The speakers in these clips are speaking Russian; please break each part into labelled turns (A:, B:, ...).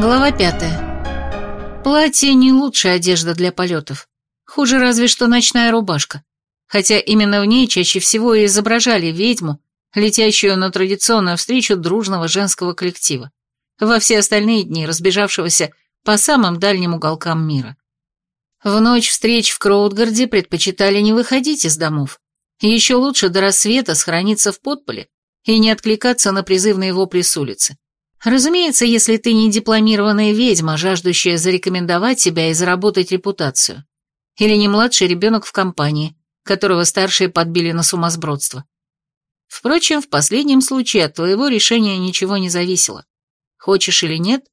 A: Глава пятая. Платье не лучшая одежда для полетов. Хуже разве что ночная рубашка. Хотя именно в ней чаще всего и изображали ведьму, летящую на традиционную встречу дружного женского коллектива, во все остальные дни разбежавшегося по самым дальним уголкам мира. В ночь встреч в Кроудгарде предпочитали не выходить из домов. Еще лучше до рассвета схорониться в подполе и не откликаться на призывные вопли с улицы. Разумеется, если ты не дипломированная ведьма, жаждущая зарекомендовать себя и заработать репутацию. Или не младший ребенок в компании, которого старшие подбили на сумасбродство. Впрочем, в последнем случае от твоего решения ничего не зависело. Хочешь или нет,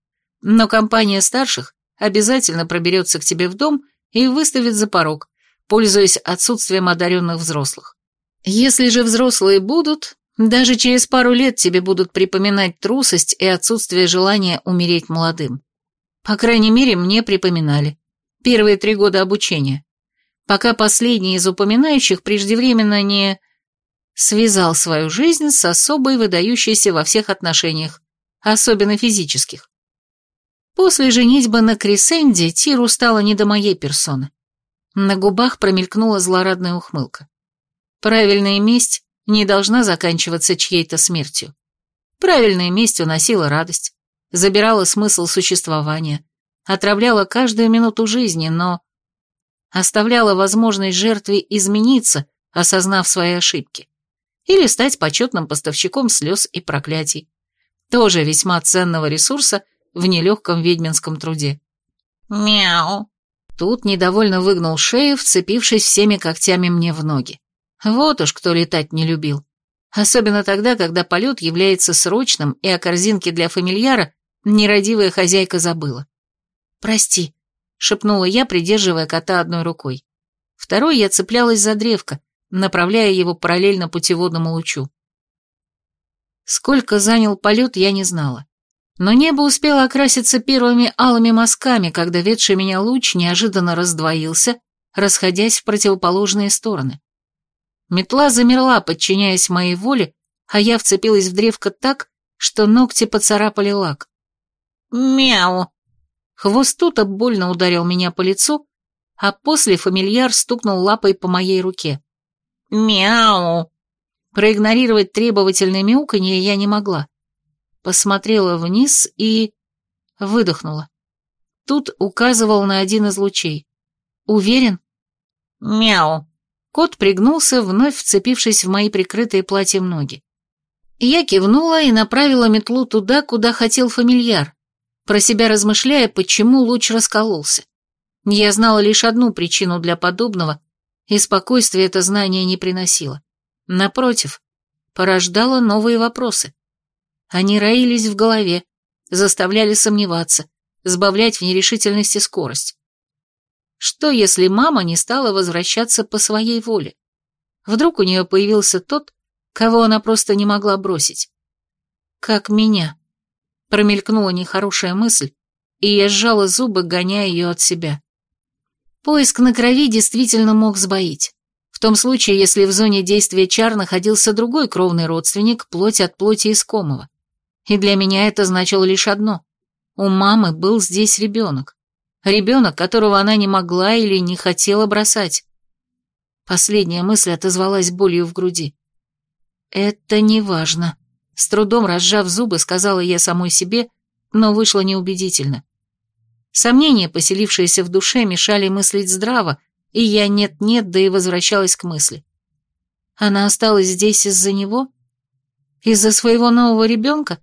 A: но компания старших обязательно проберется к тебе в дом и выставит за порог, пользуясь отсутствием одаренных взрослых. Если же взрослые будут, даже через пару лет тебе будут припоминать трусость и отсутствие желания умереть молодым. По крайней мере, мне припоминали. Первые три года обучения. Пока последний из упоминающих преждевременно не связал свою жизнь с особой выдающейся во всех отношениях, особенно физических. После женитьбы на Крисенде Тиру стало не до моей персоны. На губах промелькнула злорадная ухмылка. Правильная месть не должна заканчиваться чьей-то смертью. Правильная месть уносила радость, забирала смысл существования, отравляла каждую минуту жизни, но оставляла возможность жертве измениться, осознав свои ошибки, или стать почетным поставщиком слез и проклятий, тоже весьма ценного ресурса в нелегком ведьминском труде. «Мяу!» Тут недовольно выгнул шею, вцепившись всеми когтями мне в ноги. Вот уж кто летать не любил. Особенно тогда, когда полет является срочным, и о корзинке для фамильяра нерадивая хозяйка забыла. «Прости», — шепнула я, придерживая кота одной рукой. Второй я цеплялась за древко, направляя его параллельно путеводному лучу. Сколько занял полет, я не знала. Но небо успело окраситься первыми алыми мазками, когда ведший меня луч неожиданно раздвоился, расходясь в противоположные стороны. Метла замерла, подчиняясь моей воле, а я вцепилась в древко так, что ногти поцарапали лак. «Мяу!» Хвост тута больно ударил меня по лицу, а после фамильяр стукнул лапой по моей руке. «Мяу!» Проигнорировать требовательное мяуканье я не могла. Посмотрела вниз и... выдохнула. Тут указывал на один из лучей. «Уверен?» «Мяу!» Кот пригнулся, вновь вцепившись в мои прикрытые платьем ноги. Я кивнула и направила метлу туда, куда хотел фамильяр, про себя размышляя, почему луч раскололся. Я знала лишь одну причину для подобного, и спокойствие это знание не приносило. Напротив, порождало новые вопросы. Они роились в голове, заставляли сомневаться, сбавлять в нерешительности скорость. Что, если мама не стала возвращаться по своей воле? Вдруг у нее появился тот, кого она просто не могла бросить? Как меня. Промелькнула нехорошая мысль, и я сжала зубы, гоняя ее от себя. Поиск на крови действительно мог сбоить. В том случае, если в зоне действия чар находился другой кровный родственник, плоть от плоти искомого. И для меня это значило лишь одно. У мамы был здесь ребенок. Ребенок, которого она не могла или не хотела бросать. Последняя мысль отозвалась болью в груди. «Это не важно», — с трудом разжав зубы, сказала я самой себе, но вышло неубедительно. Сомнения, поселившиеся в душе, мешали мыслить здраво, и я нет-нет, да и возвращалась к мысли. Она осталась здесь из-за него? Из-за своего нового ребенка?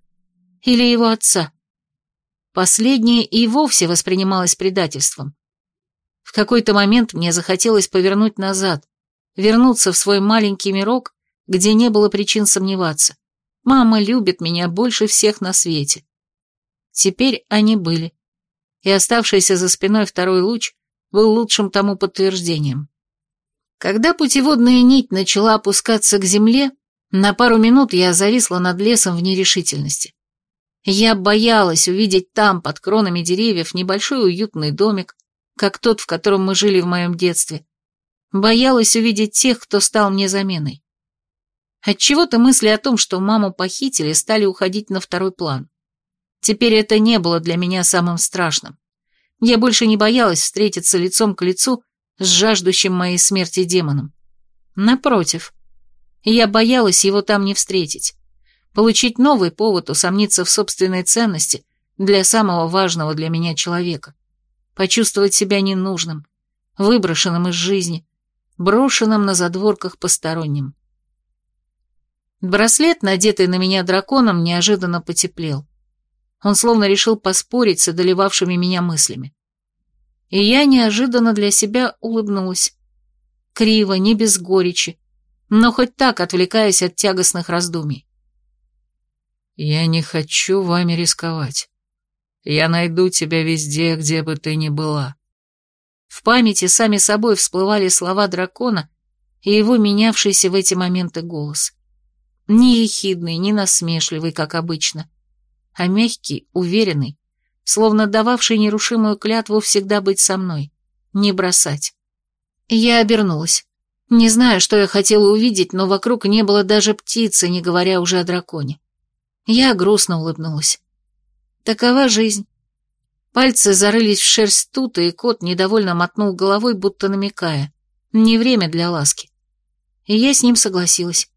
A: Или его отца? Последнее и вовсе воспринималось предательством. В какой-то момент мне захотелось повернуть назад, вернуться в свой маленький мирок, где не было причин сомневаться. Мама любит меня больше всех на свете. Теперь они были. И оставшийся за спиной второй луч был лучшим тому подтверждением. Когда путеводная нить начала опускаться к земле, на пару минут я зависла над лесом в нерешительности. Я боялась увидеть там, под кронами деревьев, небольшой уютный домик, как тот, в котором мы жили в моем детстве. Боялась увидеть тех, кто стал мне заменой. Отчего-то мысли о том, что маму похитили, стали уходить на второй план. Теперь это не было для меня самым страшным. Я больше не боялась встретиться лицом к лицу с жаждущим моей смерти демоном. Напротив, я боялась его там не встретить. Получить новый повод усомниться в собственной ценности для самого важного для меня человека. Почувствовать себя ненужным, выброшенным из жизни, брошенным на задворках посторонним. Браслет, надетый на меня драконом, неожиданно потеплел. Он словно решил поспорить с одолевавшими меня мыслями. И я неожиданно для себя улыбнулась. Криво, не без горечи, но хоть так отвлекаясь от тягостных раздумий.
B: «Я не хочу вами рисковать. Я найду тебя везде, где бы ты ни была».
A: В памяти сами собой всплывали слова дракона и его менявшийся в эти моменты голос. Ни ехидный, ни насмешливый, как обычно, а мягкий, уверенный, словно дававший нерушимую клятву всегда быть со мной, не бросать. Я обернулась. Не знаю, что я хотела увидеть, но вокруг не было даже птицы, не говоря уже о драконе. Я грустно улыбнулась. Такова жизнь. Пальцы зарылись в шерсть тута, и кот недовольно мотнул головой, будто намекая. Не время для ласки. И я с ним согласилась.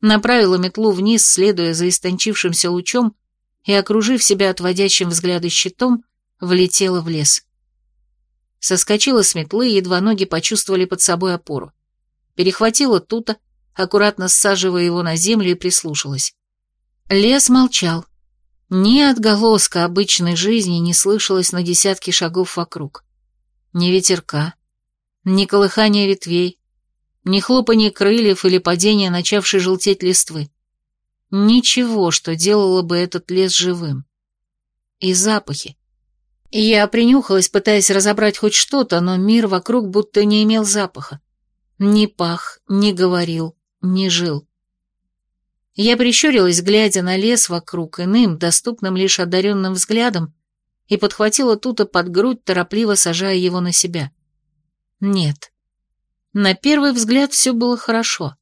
A: Направила метлу вниз, следуя за истончившимся лучом, и, окружив себя отводящим взгляды щитом, влетела в лес. Соскочила с метлы, едва ноги почувствовали под собой опору. Перехватила тута, аккуратно саживая его на землю и прислушалась. Лес молчал. Ни отголоска обычной жизни не слышалось на десятки шагов вокруг. Ни ветерка, ни колыхания ветвей, ни хлопанье крыльев или падения начавшей желтеть листвы. Ничего, что делало бы этот лес живым. И запахи. Я принюхалась, пытаясь разобрать хоть что-то, но мир вокруг будто не имел запаха. Ни пах, ни говорил, ни жил. Я прищурилась, глядя на лес вокруг, иным, доступным лишь одаренным взглядом, и подхватила тута под грудь, торопливо сажая его на себя. Нет. На первый взгляд все было хорошо.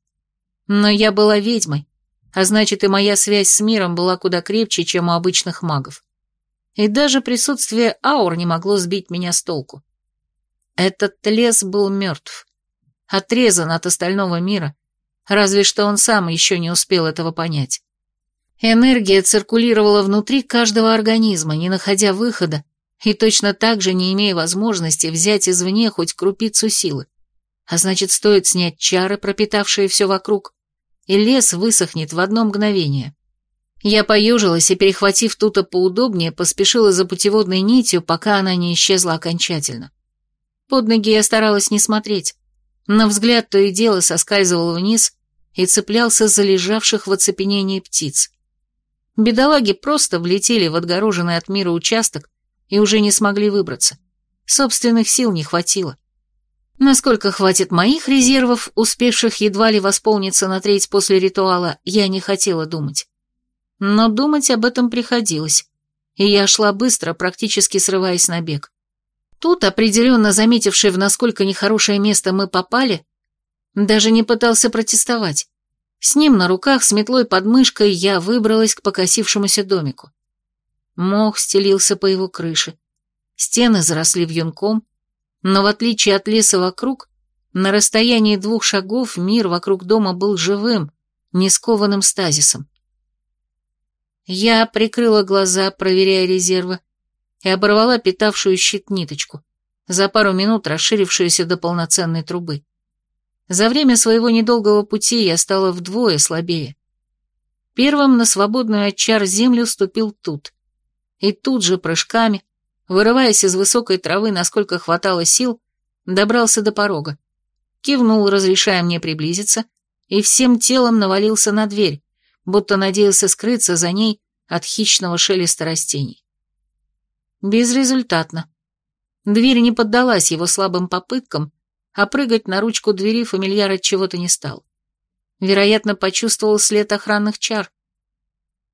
A: Но я была ведьмой, а значит и моя связь с миром была куда крепче, чем у обычных магов. И даже присутствие аур не могло сбить меня с толку. Этот лес был мертв, отрезан от остального мира, разве что он сам еще не успел этого понять. Энергия циркулировала внутри каждого организма, не находя выхода, и точно так же не имея возможности взять извне хоть крупицу силы. А значит, стоит снять чары, пропитавшие все вокруг, и лес высохнет в одно мгновение. Я поежилась и, перехватив тута поудобнее, поспешила за путеводной нитью, пока она не исчезла окончательно. Под ноги я старалась не смотреть, но взгляд то и дело соскальзывал вниз и цеплялся за лежавших в оцепенении птиц. Бедолаги просто влетели в отгороженный от мира участок и уже не смогли выбраться. Собственных сил не хватило. Насколько хватит моих резервов, успевших едва ли восполниться на треть после ритуала, я не хотела думать. Но думать об этом приходилось, и я шла быстро, практически срываясь на бег. Тут, определенно заметивший, в насколько нехорошее место мы попали, даже не пытался протестовать. С ним на руках, с метлой под мышкой, я выбралась к покосившемуся домику. Мох стелился по его крыше. Стены заросли вьюнком, но в отличие от леса вокруг, на расстоянии двух шагов мир вокруг дома был живым, не скованным стазисом. Я прикрыла глаза, проверяя резервы, и оборвала питавшую щит ниточку, за пару минут расширившуюся до полноценной трубы. За время своего недолгого пути я стала вдвое слабее. Первым на свободную от чар землю ступил тут. И тут же прыжками, вырываясь из высокой травы, насколько хватало сил, добрался до порога. Кивнул, разрешая мне приблизиться, и всем телом навалился на дверь, будто надеялся скрыться за ней от хищного шелеста растений. Безрезультатно. Дверь не поддалась его слабым попыткам, а прыгать на ручку двери фамильяр от чего-то не стал. Вероятно, почувствовал след охранных чар.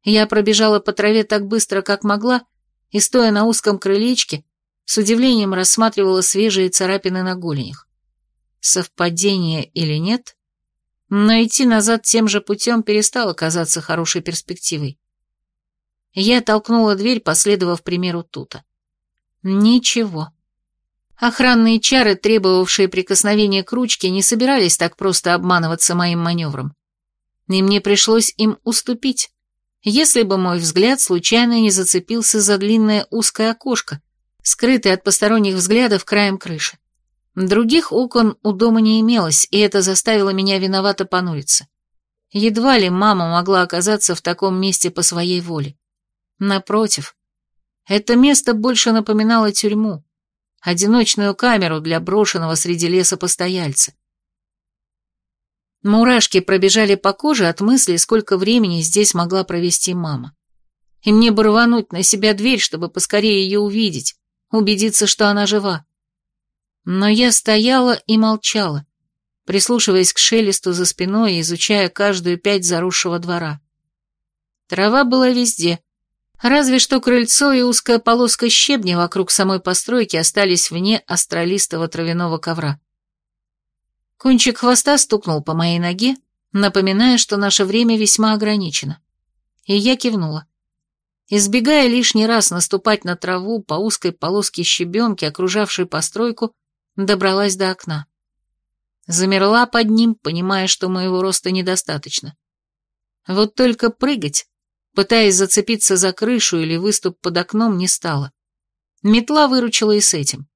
A: Я пробежала по траве так быстро, как могла, и, стоя на узком крылечке, с удивлением рассматривала свежие царапины на голенях. Совпадение или нет? Но идти назад тем же путем перестало казаться хорошей перспективой. Я толкнула дверь, последовав примеру Тута. Ничего. Охранные чары, требовавшие прикосновения к ручке, не собирались так просто обманываться моим маневром. И мне пришлось им уступить, если бы мой взгляд случайно не зацепился за длинное узкое окошко, скрытое от посторонних взглядов краем крыши. Других окон у дома не имелось, и это заставило меня виновато понуриться. Едва ли мама могла оказаться в таком месте по своей воле. Напротив, это место больше напоминало тюрьму, одиночную камеру для брошенного среди леса постояльца. Мурашки пробежали по коже от мысли, сколько времени здесь могла провести мама. И мне бы рвануть на себя дверь, чтобы поскорее ее увидеть, убедиться, что она жива. Но я стояла и молчала, прислушиваясь к шелесту за спиной и изучая каждую пять заросшего двора. Трава была везде, разве что крыльцо и узкая полоска щебня вокруг самой постройки остались вне астролистого травяного ковра. Кончик хвоста стукнул по моей ноге, напоминая, что наше время весьма ограничено. И я кивнула. Избегая лишний раз наступать на траву по узкой полоске щебенки, окружавшей постройку, добралась до окна. Замерла под ним, понимая, что моего роста недостаточно. Вот только прыгать, пытаясь зацепиться за крышу или выступ под окном, не стала. Метла выручила и с этим.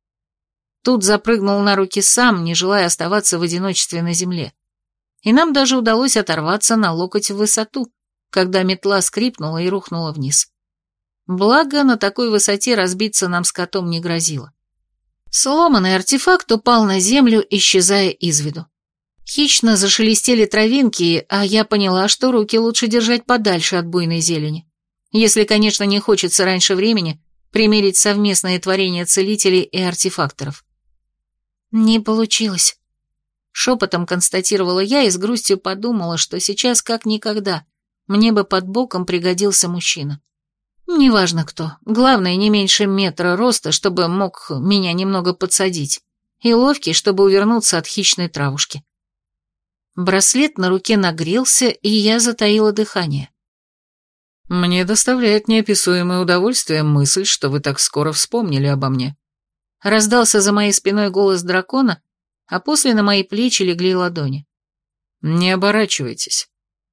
A: Тут запрыгнул на руки сам, не желая оставаться в одиночестве на земле. И нам даже удалось оторваться на локоть в высоту, когда метла скрипнула и рухнула вниз. Благо, на такой высоте разбиться нам с котом не грозило. Сломанный артефакт упал на землю, исчезая из виду. Хищно зашелестели травинки, а я поняла, что руки лучше держать подальше от буйной зелени. Если, конечно, не хочется раньше времени примерить совместное творение целителей и артефакторов. «Не получилось», — шепотом констатировала я и с грустью подумала, что сейчас как никогда мне бы под боком пригодился мужчина. Неважно кто, главное не меньше метра роста, чтобы мог меня немного подсадить, и ловкий, чтобы увернуться от хищной травушки. Браслет на руке нагрелся, и я затаила дыхание.
B: «Мне доставляет неописуемое удовольствие мысль, что вы так скоро вспомнили обо мне», Раздался за моей спиной голос дракона, а после на мои плечи легли ладони. «Не оборачивайтесь.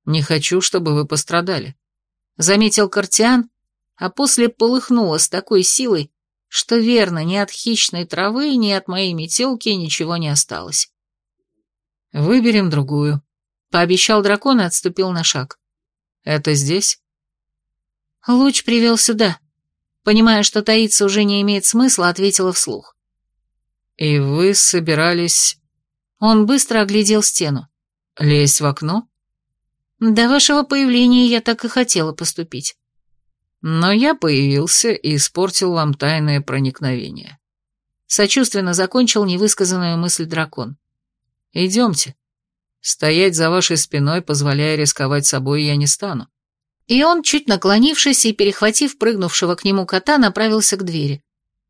B: Не хочу, чтобы вы пострадали», — заметил Картиан, а после полыхнуло с такой силой, что верно, ни от хищной травы, ни от моей метелки ничего не осталось. «Выберем другую», — пообещал дракон и отступил на шаг. «Это здесь?»
A: «Луч привел сюда», Понимая, что таиться уже не имеет смысла, ответила вслух.
B: «И вы собирались...»
A: Он быстро оглядел стену.
B: «Лезть в окно?»
A: «До вашего появления я так и хотела поступить».
B: «Но я появился и испортил вам тайное проникновение».
A: Сочувственно закончил невысказанную мысль дракон.
B: «Идемте. Стоять за вашей спиной, позволяя рисковать собой, я не стану.
A: И он, чуть наклонившись и перехватив прыгнувшего к нему кота, направился к двери.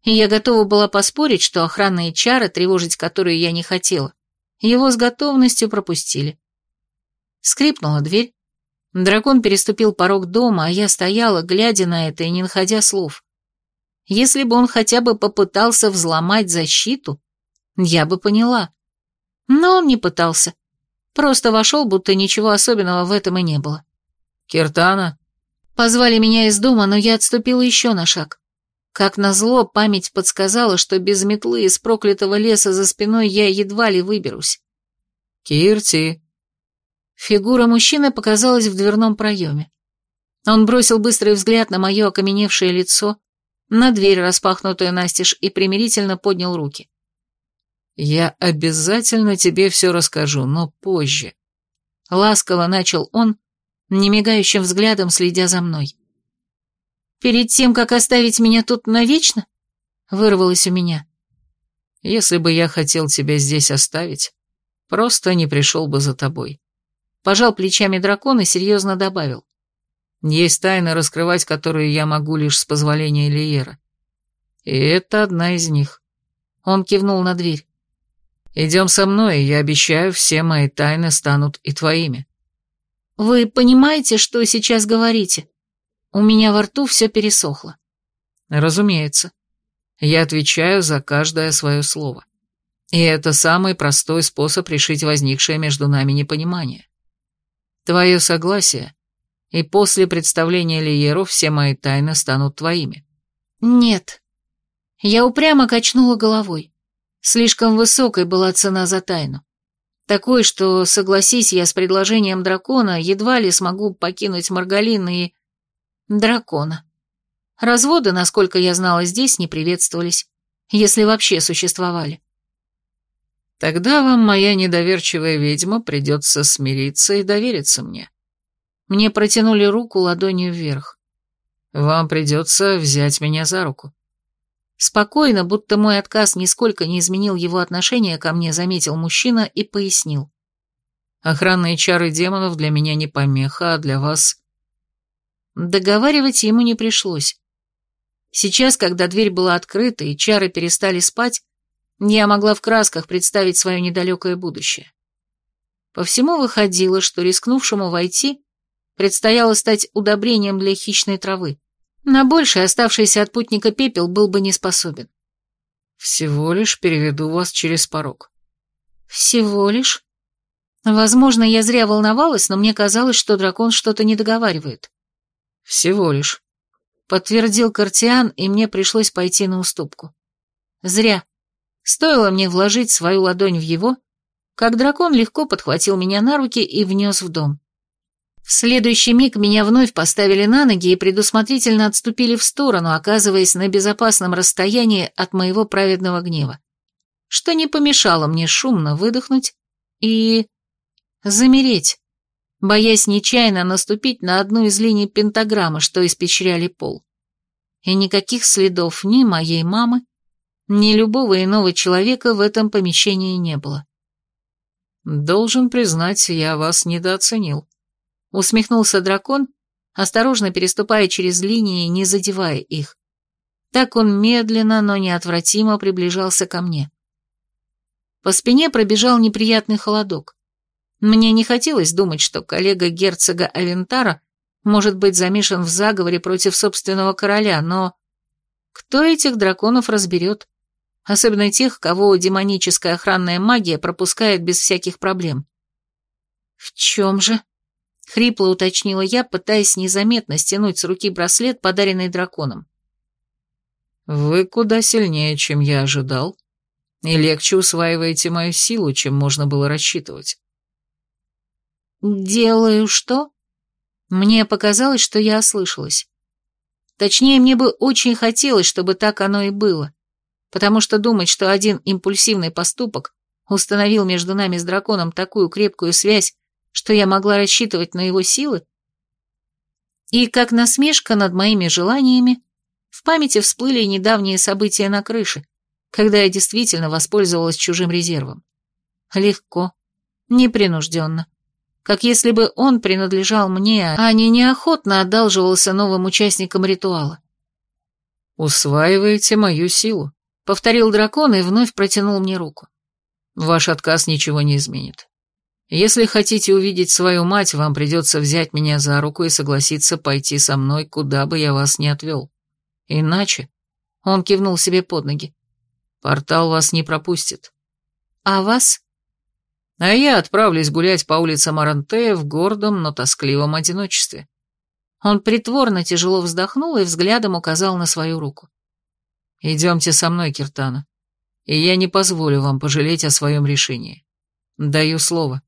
A: И я готова была поспорить, что охранные чары, тревожить которые я не хотела, его с готовностью пропустили. Скрипнула дверь. Дракон переступил порог дома, а я стояла, глядя на это и не находя слов. Если бы он хотя бы попытался взломать защиту, я бы поняла. Но он не пытался. Просто вошел, будто ничего особенного в этом и не было.
B: «Киртана?»
A: Позвали меня из дома, но я отступила еще на шаг. Как назло, память подсказала, что без метлы из проклятого леса за спиной я едва ли выберусь.
B: «Кирти!»
A: Фигура мужчины показалась в дверном проеме. Он бросил быстрый взгляд на мое окаменевшее лицо, на дверь, распахнутую настежь, и примирительно поднял руки.
B: «Я обязательно тебе все расскажу, но позже».
A: Ласково начал он, немигающим взглядом следя за мной. «Перед тем, как оставить меня тут навечно?» — вырвалось у меня.
B: «Если бы я хотел тебя здесь оставить, просто не пришел бы за тобой».
A: Пожал плечами дракон и серьезно добавил.
B: «Есть тайны, раскрывать которые я могу лишь с позволения Лиера. И это одна из них».
A: Он кивнул на дверь.
B: «Идем со мной, и я обещаю, все мои тайны станут и твоими».
A: «Вы понимаете, что сейчас говорите?» У меня во рту все пересохло.
B: Разумеется. Я отвечаю за каждое свое слово. И это самый простой способ решить возникшее между нами непонимание. Твое согласие, и после представления Лиеру все мои тайны станут твоими.
A: Нет. Я упрямо качнула головой. Слишком высокой была цена за тайну. Такой, что, согласись я с предложением дракона, едва ли смогу покинуть Маргалин и... дракона. Разводы, насколько я знала, здесь не приветствовались, если вообще существовали.
B: Тогда вам, моя недоверчивая ведьма, придется смириться и довериться мне. Мне протянули руку ладонью вверх. Вам придется взять меня за руку.
A: Спокойно, будто мой отказ нисколько не изменил его отношение ко мне, заметил мужчина и пояснил.
B: Охранные чары демонов для меня не помеха, а для вас...
A: Договаривать ему не пришлось. Сейчас, когда дверь была открыта и чары перестали спать, я могла в красках представить свое недалекое будущее. По всему выходило, что рискнувшему войти предстояло стать удобрением для хищной травы. На большее оставшийся от путника пепел был бы не способен.
B: «Всего лишь переведу вас через порог».
A: «Всего лишь?» Возможно, я зря волновалась, но мне казалось, что дракон что-то не договаривает.
B: «Всего лишь», —
A: подтвердил Картиан, и мне пришлось пойти на уступку. Зря. Стоило мне вложить свою ладонь в его, как дракон легко подхватил меня на руки и внес в дом. В следующий миг меня вновь поставили на ноги и предусмотрительно отступили в сторону, оказываясь на безопасном расстоянии от моего праведного гнева, что не помешало мне шумно выдохнуть и... замереть, боясь нечаянно наступить на одну из линий пентаграммы, что испещряли пол. И никаких следов ни моей мамы, ни любого иного человека в этом помещении не было.
B: «Должен признать, я вас недооценил»,
A: Усмехнулся дракон, осторожно переступая через линии, не задевая их. Так он медленно, но неотвратимо приближался ко мне. По спине пробежал неприятный холодок. Мне не хотелось думать, что коллега герцога Авентара может быть замешан в заговоре против собственного короля, но... Кто этих драконов разберет? Особенно тех, кого демоническая охранная магия пропускает без всяких проблем. В чем же? Хрипло уточнила я, пытаясь незаметно стянуть с руки браслет, подаренный драконом.
B: «Вы куда сильнее, чем я ожидал, и легче усваиваете мою силу, чем можно было рассчитывать».
A: «Делаю что?» Мне показалось, что я ослышалась. Точнее, мне бы очень хотелось, чтобы так оно и было, потому что думать, что один импульсивный поступок установил между нами с драконом такую крепкую связь, что я могла рассчитывать на его силы? И как насмешка над моими желаниями, в памяти всплыли недавние события на крыше, когда я действительно воспользовалась чужим резервом. Легко, непринужденно, как если бы он принадлежал мне, а не неохотно одалживался новым участникам ритуала.
B: «Усваиваете мою силу», — повторил дракон и вновь протянул мне руку. «Ваш отказ ничего не изменит. Если хотите увидеть свою мать, вам придется взять меня за руку и согласиться пойти со мной, куда бы я вас ни отвел. Иначе...» Он кивнул себе под ноги. «Портал вас не пропустит».
A: «А вас?»
B: «А я отправлюсь гулять по улицам Арантея в гордом, но тоскливом одиночестве».
A: Он притворно тяжело вздохнул и взглядом указал на свою руку.
B: «Идемте со мной, Киртана, и я не позволю вам пожалеть о своем решении. Даю слово».